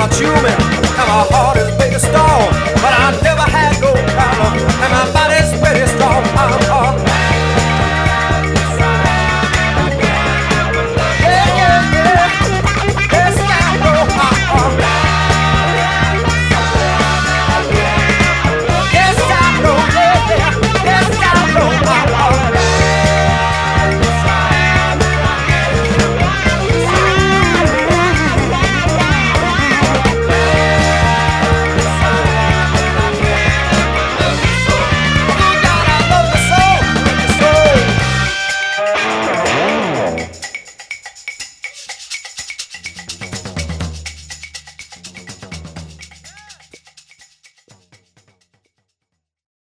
a tumor and my heart is big as stone.